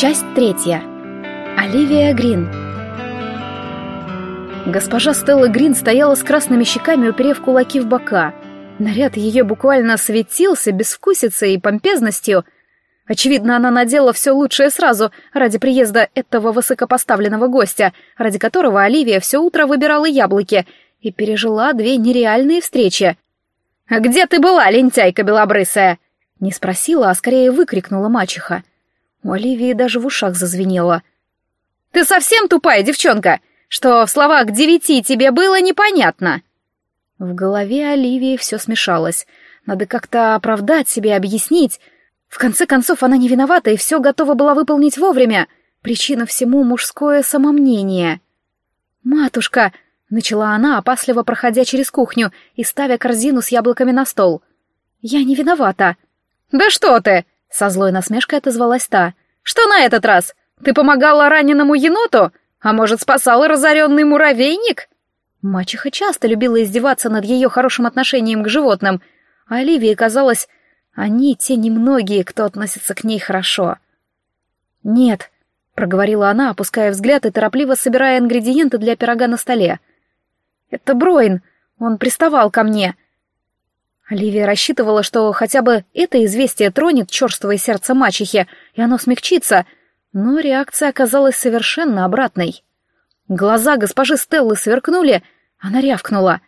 Часть третья. Оливия Грин. Госпожа Стелла Грин стояла с красными щеками, уперев кулаки в бока. Наряд ее буквально светился безвкусицей и помпезностью. Очевидно, она надела все лучшее сразу ради приезда этого высокопоставленного гостя, ради которого Оливия все утро выбирала яблоки и пережила две нереальные встречи. «Где ты была, лентяйка белобрысая?» Не спросила, а скорее выкрикнула мачеха. У Оливии даже в ушах зазвенело. «Ты совсем тупая девчонка, что в словах девяти тебе было непонятно!» В голове Оливии все смешалось. Надо как-то оправдать себе, объяснить. В конце концов, она не виновата и все готова была выполнить вовремя. Причина всему — мужское самомнение. «Матушка!» — начала она, опасливо проходя через кухню и ставя корзину с яблоками на стол. «Я не виновата!» «Да что ты!» — со злой насмешкой отозвалась та. «Что на этот раз? Ты помогала раненому еноту? А может, спасала разоренный муравейник?» Мачеха часто любила издеваться над ее хорошим отношением к животным, а Оливии казалось, они те немногие, кто относится к ней хорошо. «Нет», — проговорила она, опуская взгляд и торопливо собирая ингредиенты для пирога на столе. «Это Бройн, он приставал ко мне». Оливия рассчитывала, что хотя бы это известие тронет черствое сердце мачехи, и оно смягчится, но реакция оказалась совершенно обратной. Глаза госпожи Стеллы сверкнули, она рявкнула.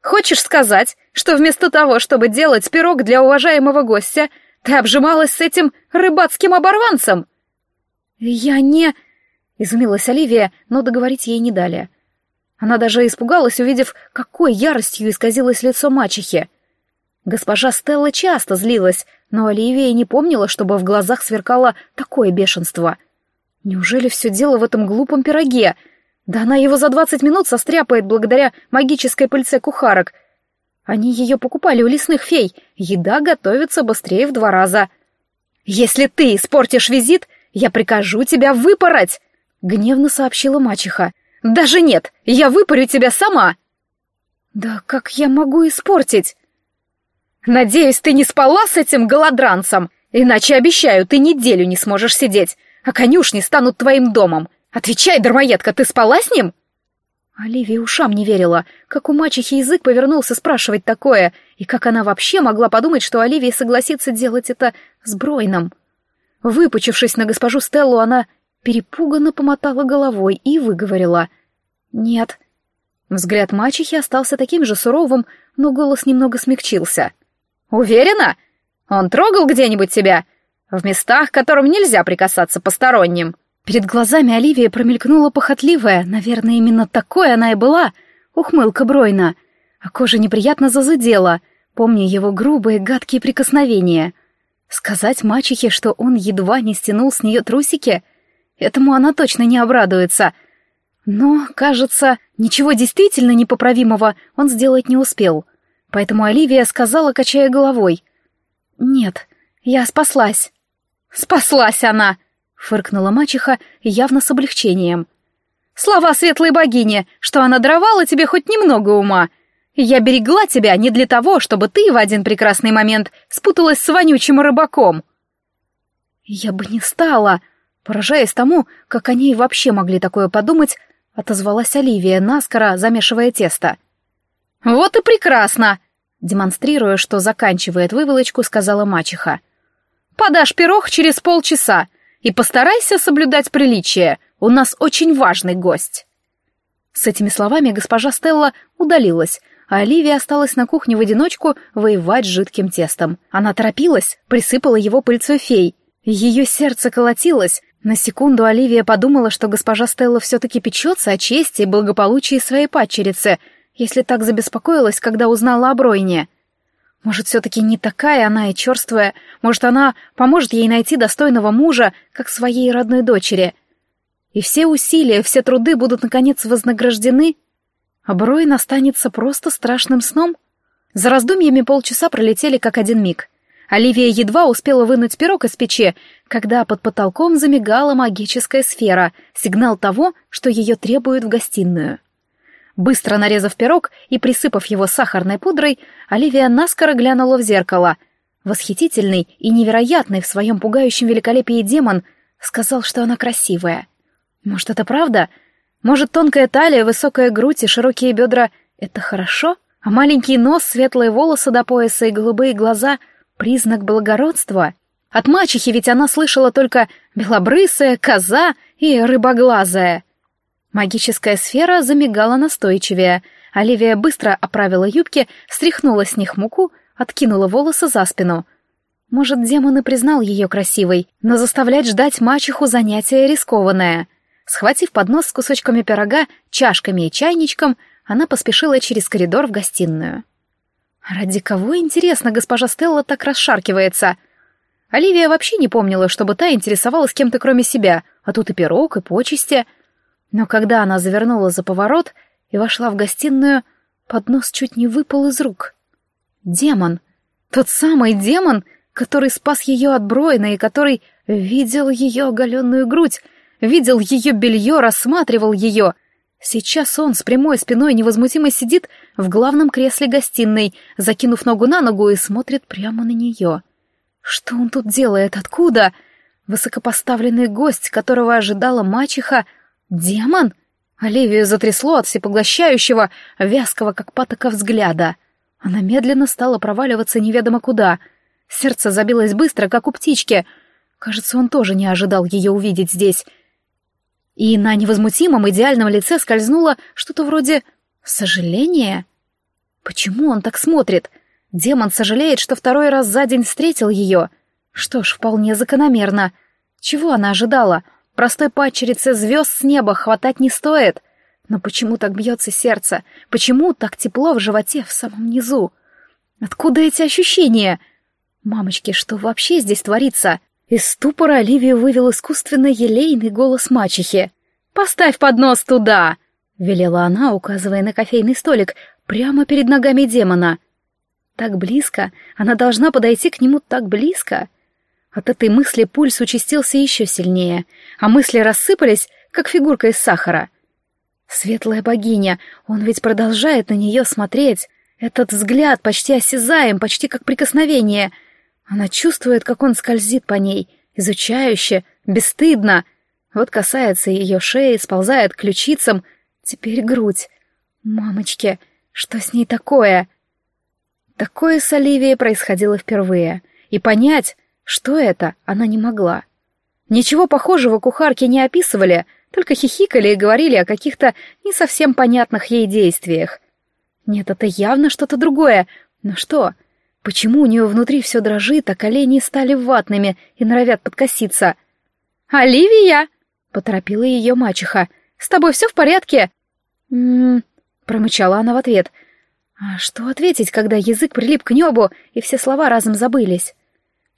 «Хочешь сказать, что вместо того, чтобы делать пирог для уважаемого гостя, ты обжималась с этим рыбацким оборванцем?» «Я не...» — изумилась Оливия, но договорить ей не дали. Она даже испугалась, увидев, какой яростью исказилось лицо мачехи. Госпожа Стелла часто злилась, но Оливия не помнила, чтобы в глазах сверкало такое бешенство. Неужели все дело в этом глупом пироге — да она его за двадцать минут состряпает благодаря магической пыльце кухарок. Они ее покупали у лесных фей. Еда готовится быстрее в два раза. «Если ты испортишь визит, я прикажу тебя выпороть!» — гневно сообщила мачеха. «Даже нет, я выпарю тебя сама!» «Да как я могу испортить?» «Надеюсь, ты не спала с этим голодранцем, иначе, обещаю, ты неделю не сможешь сидеть, а конюшни станут твоим домом. «Отвечай, дармоедка, ты спала с ним?» Оливия ушам не верила, как у мачехи язык повернулся спрашивать такое, и как она вообще могла подумать, что Оливия согласится делать это с Бройном. Выпучившись на госпожу Стеллу, она перепуганно помотала головой и выговорила «Нет». Взгляд мачехи остался таким же суровым, но голос немного смягчился. «Уверена? Он трогал где-нибудь тебя? В местах, которым нельзя прикасаться посторонним?» Перед глазами Оливии промелькнула похотливая, наверное, именно такой она и была, ухмылка Бройна, а кожа неприятно зазудела, помня его грубые, гадкие прикосновения. Сказать мачехе, что он едва не стянул с нее трусики, этому она точно не обрадуется. Но, кажется, ничего действительно непоправимого он сделать не успел. Поэтому Оливия сказала, качая головой. «Нет, я спаслась». «Спаслась она!» фыркнула мачеха явно с облегчением. «Слава светлой богине, что она даровала тебе хоть немного ума. Я берегла тебя не для того, чтобы ты в один прекрасный момент спуталась с вонючим рыбаком». «Я бы не стала», поражаясь тому, как они вообще могли такое подумать, отозвалась Оливия, наскоро замешивая тесто. «Вот и прекрасно!» Демонстрируя, что заканчивает выволочку, сказала мачеха. «Подашь пирог через полчаса. И постарайся соблюдать приличие, у нас очень важный гость». С этими словами госпожа Стелла удалилась, а Оливия осталась на кухне в одиночку воевать с жидким тестом. Она торопилась, присыпала его пыльцой фей. Ее сердце колотилось. На секунду Оливия подумала, что госпожа Стелла все-таки печется о чести и благополучии своей падчерицы, если так забеспокоилась, когда узнала о Бройне. Может, все-таки не такая она и черствая, может, она поможет ей найти достойного мужа, как своей родной дочери. И все усилия, все труды будут, наконец, вознаграждены, а Бройн останется просто страшным сном. За раздумьями полчаса пролетели как один миг. Оливия едва успела вынуть пирог из печи, когда под потолком замигала магическая сфера, сигнал того, что ее требуют в гостиную. Быстро нарезав пирог и присыпав его сахарной пудрой, Оливия наскоро глянула в зеркало. Восхитительный и невероятный в своем пугающем великолепии демон Сказал, что она красивая. Может, это правда? Может, тонкая талия, высокая грудь и широкие бедра — это хорошо? А маленький нос, светлые волосы до пояса и голубые глаза — признак благородства? От мачехи ведь она слышала только белобрысая, коза и рыбоглазая. Магическая сфера замигала настойчивее. Оливия быстро оправила юбки, стряхнула с них муку, откинула волосы за спину — может, демон и признал ее красивой, но заставлять ждать мачеху занятие рискованное. Схватив поднос с кусочками пирога, чашками и чайничком, она поспешила через коридор в гостиную. Ради кого, интересно, госпожа Стелла так расшаркивается? Оливия вообще не помнила, чтобы та интересовалась кем-то кроме себя, а тут и пирог, и почести. Но когда она завернула за поворот и вошла в гостиную, поднос чуть не выпал из рук. Демон! Тот самый демон, который спас ее от Бройна и который видел ее оголенную грудь, видел ее белье, рассматривал ее. Сейчас он с прямой спиной невозмутимо сидит в главном кресле гостиной, закинув ногу на ногу и смотрит прямо на нее. Что он тут делает? Откуда? Высокопоставленный гость, которого ожидала мачеха, демон? Оливию затрясло от всепоглощающего, вязкого, как патока взгляда. Она медленно стала проваливаться неведомо куда — Сердце забилось быстро, как у птички. Кажется, он тоже не ожидал ее увидеть здесь. И на невозмутимом идеальном лице скользнуло что-то вроде сожаления. Почему он так смотрит? Демон сожалеет, что второй раз за день встретил ее. Что ж, вполне закономерно. Чего она ожидала? Простой падчерице звезд с неба хватать не стоит. Но почему так бьется сердце? Почему так тепло в животе в самом низу? Откуда эти ощущения? — Мамочки, что вообще здесь творится? Из ступора Оливию вывел искусственно елейный голос мачехи. «Поставь поднос туда!» — велела она, указывая на кофейный столик, прямо перед ногами демона. Так близко, она должна подойти к нему так близко. От этой мысли пульс участился еще сильнее, а мысли рассыпались, как фигурка из сахара. Светлая богиня, он ведь продолжает на нее смотреть. Этот взгляд почти осязаем, почти как прикосновение — она чувствует, как он скользит по ней, изучающе, бесстыдно. Вот касается ее шеи, сползает к ключицам, теперь грудь. Мамочки, что с ней такое? Такое с Оливией происходило впервые, и понять, что это, она не могла. Ничего похожего кухарки не описывали, только хихикали и говорили о каких-то не совсем понятных ей действиях. Нет, это явно что-то другое. Но что? Почему у нее внутри все дрожит, а колени стали ватными и норовят подкоситься? «Оливия!» — поторопила ее мачеха. «С тобой все в порядке?» «М-м-м», промычала она в ответ. А что ответить, когда язык прилип к небу, и все слова разом забылись?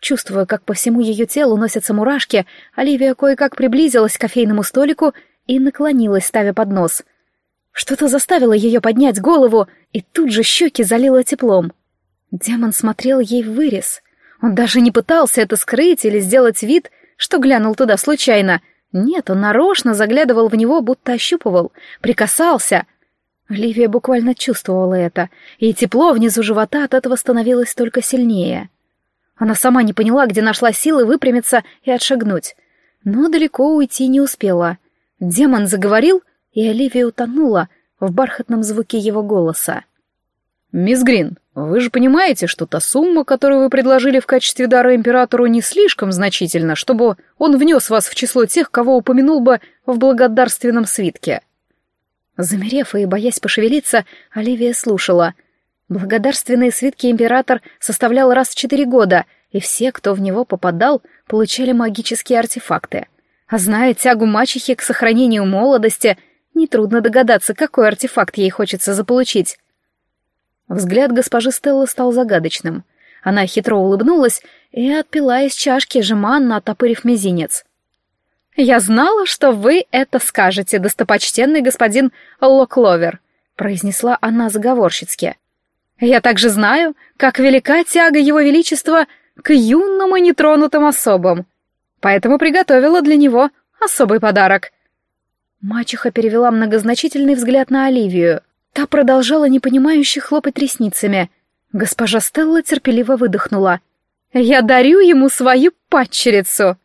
Чувствуя, как по всему ее телу носятся мурашки, Оливия кое-как приблизилась к кофейному столику и наклонилась, ставя поднос. Что-то заставило ее поднять голову, и тут же щеки залило теплом. Демон смотрел ей в вырез. Он даже не пытался это скрыть или сделать вид, что глянул туда случайно. Нет, он нарочно заглядывал в него, будто ощупывал, прикасался. Ливия буквально чувствовала это, и тепло внизу живота от этого становилось только сильнее. Она сама не поняла, где нашла силы выпрямиться и отшагнуть. Но далеко уйти не успела. Демон заговорил, и Оливия утонула в бархатном звуке его голоса. «Мисс Грин, вы же понимаете, что та сумма, которую вы предложили в качестве дара императору, не слишком значительна, чтобы он внес вас в число тех, кого упомянул бы в благодарственном свитке?» Замерев и боясь пошевелиться, Оливия слушала. Благодарственные свитки император составлял раз в четыре года, и все, кто в него попадал, получали магические артефакты. А зная тягу мачехи к сохранению молодости, нетрудно догадаться, какой артефакт ей хочется заполучить. Взгляд госпожи Стеллы стал загадочным. Она хитро улыбнулась и отпила из чашки, жеманно оттопырив мизинец. «Я знала, что вы это скажете, достопочтенный господин Локловер», произнесла она заговорщицки. «Я также знаю, как велика тяга его величества к юным и нетронутым особам, поэтому приготовила для него особый подарок». Мачеха перевела многозначительный взгляд на Оливию — Та продолжала непонимающе хлопать ресницами. Госпожа Стелла терпеливо выдохнула. «Я дарю ему свою падчерицу!»